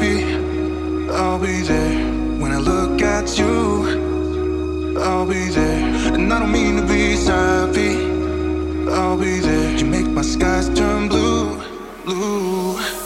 be, I'll be there. When I look at you, I'll be there. And I don't mean to be sappy, I'll be there. You make my skies turn blue, blue.